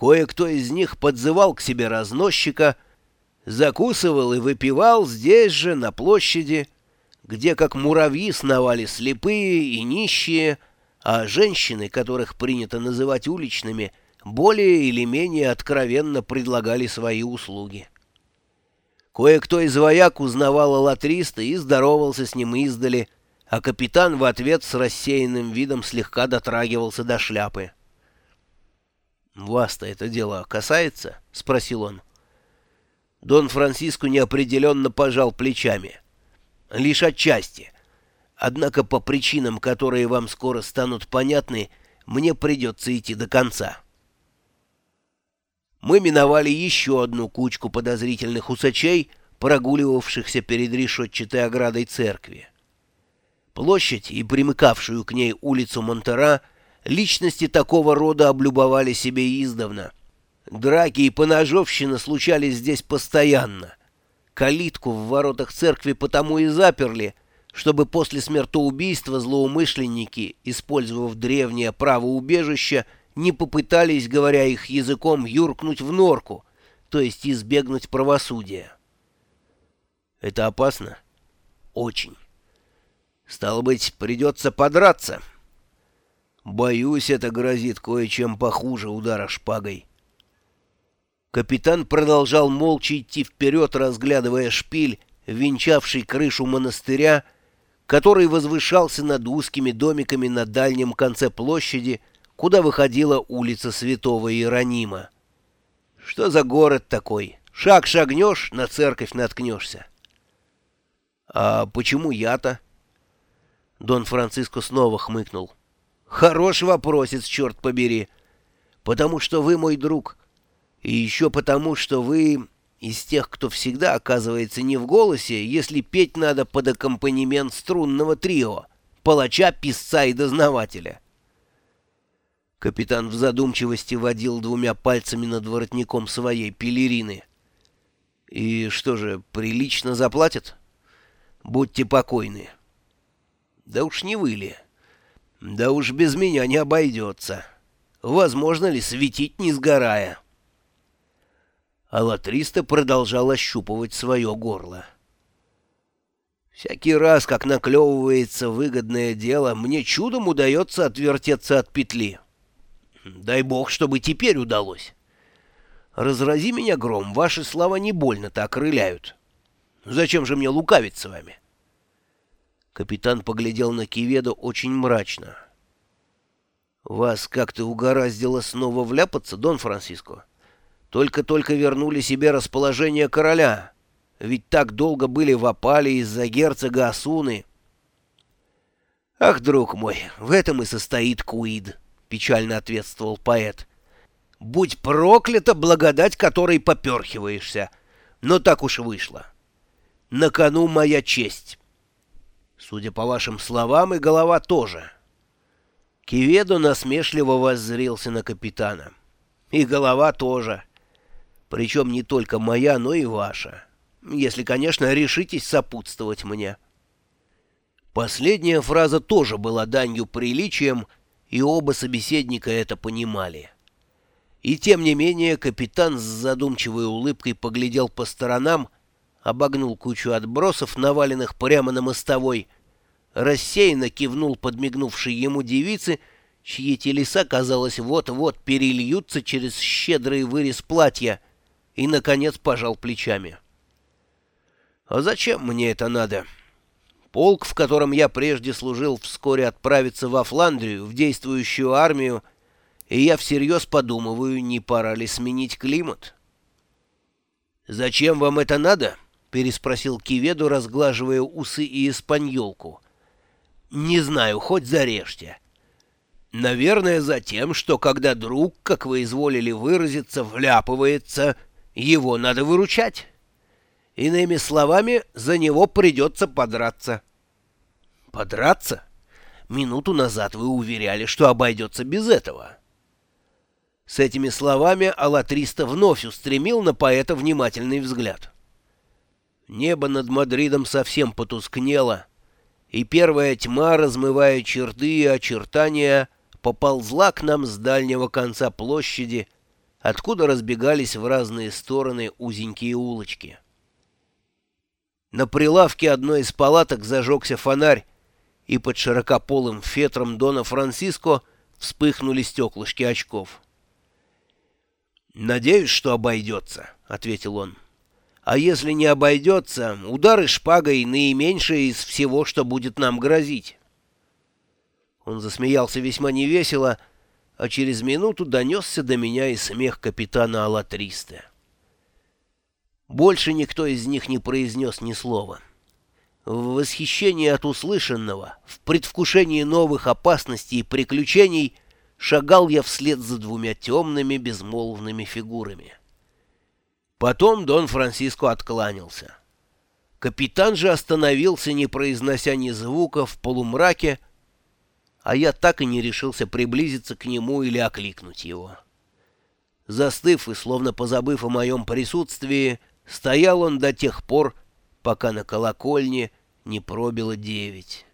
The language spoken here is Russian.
Кое-кто из них подзывал к себе разносчика, закусывал и выпивал здесь же, на площади, где как муравьи сновали слепые и нищие, а женщины, которых принято называть уличными, более или менее откровенно предлагали свои услуги. Кое-кто из вояк узнавал Алатриста и здоровался с ним издали, а капитан в ответ с рассеянным видом слегка дотрагивался до шляпы. «Вас-то это дело касается?» — спросил он. Дон Франциско неопределенно пожал плечами. «Лишь отчасти. Однако по причинам, которые вам скоро станут понятны, мне придется идти до конца». Мы миновали еще одну кучку подозрительных усачей, прогуливавшихся перед решетчатой оградой церкви. Площадь и примыкавшую к ней улицу Монтера личности такого рода облюбовали себе издавна. Драки и поножовщина случались здесь постоянно. Калитку в воротах церкви потому и заперли, чтобы после смертоубийства злоумышленники, использовав древнее право убежища, не попытались, говоря их языком, юркнуть в норку, то есть избегнуть правосудия. Это опасно? Очень. Стало быть, придется подраться. Боюсь, это грозит кое-чем похуже удара шпагой. Капитан продолжал молча идти вперед, разглядывая шпиль, венчавший крышу монастыря, который возвышался над узкими домиками на дальнем конце площади, куда выходила улица Святого Иеронима. Что за город такой? Шаг шагнешь, на церковь наткнешься. А почему я-то? Дон Франциско снова хмыкнул. Хороший вопросец, черт побери. Потому что вы мой друг. И еще потому, что вы из тех, кто всегда оказывается не в голосе, если петь надо под аккомпанемент струнного трио, палача, писца и дознавателя. Капитан в задумчивости водил двумя пальцами над воротником своей пелерины. «И что же, прилично заплатят? Будьте покойны». «Да уж не вы ли? Да уж без меня не обойдется. Возможно ли светить, не сгорая?» Алатриста продолжал ощупывать свое горло. «Всякий раз, как наклевывается выгодное дело, мне чудом удается отвертеться от петли». Дай бог, чтобы теперь удалось. Разрази меня гром, ваши слова не больно-то окрыляют. Зачем же мне лукавить с вами? Капитан поглядел на Киведу очень мрачно. Вас как-то угораздило снова вляпаться, Дон Франциско? Только-только вернули себе расположение короля. Ведь так долго были в опале из-за герцога Асуны. Ах, друг мой, в этом и состоит Куид печально ответствовал поэт. «Будь проклята благодать, которой поперхиваешься. Но так уж вышло. На кону моя честь. Судя по вашим словам, и голова тоже». Киведо насмешливо воззрился на капитана. «И голова тоже. Причем не только моя, но и ваша. Если, конечно, решитесь сопутствовать мне». Последняя фраза тоже была данью приличием, — и оба собеседника это понимали. И тем не менее капитан с задумчивой улыбкой поглядел по сторонам, обогнул кучу отбросов, наваленных прямо на мостовой, рассеянно кивнул подмигнувшей ему девице, чьи телеса, казалось, вот-вот перельются через щедрый вырез платья, и, наконец, пожал плечами. «А зачем мне это надо?» Полк, в котором я прежде служил, вскоре отправится во Фландрию, в действующую армию, и я всерьез подумываю, не пора ли сменить климат. «Зачем вам это надо?» — переспросил Киведу, разглаживая усы и испаньолку. «Не знаю, хоть зарежьте». «Наверное, за тем, что когда друг, как вы изволили выразиться, вляпывается, его надо выручать». Иными словами, за него придется подраться. Подраться? Минуту назад вы уверяли, что обойдется без этого. С этими словами Алатриста вновь устремил на поэта внимательный взгляд. Небо над Мадридом совсем потускнело, и первая тьма, размывая черты и очертания, поползла к нам с дальнего конца площади, откуда разбегались в разные стороны узенькие улочки. На прилавке одной из палаток зажегся фонарь, и под широкополым фетром Дона Франциско вспыхнули стеклышки очков. «Надеюсь, что обойдется», — ответил он. «А если не обойдется, удары шпагой наименьшее из всего, что будет нам грозить». Он засмеялся весьма невесело, а через минуту донесся до меня и смех капитана Алатриста. Больше никто из них не произнес ни слова. В восхищении от услышанного, в предвкушении новых опасностей и приключений — шагал я вслед за двумя темными безмолвными фигурами. Потом Дон Франциско откланялся. Капитан же остановился, не произнося ни звука, в полумраке, а я так и не решился приблизиться к нему или окликнуть его. Застыв и словно позабыв о моем присутствии, стоял он до тех пор, пока на колокольне не пробило девять.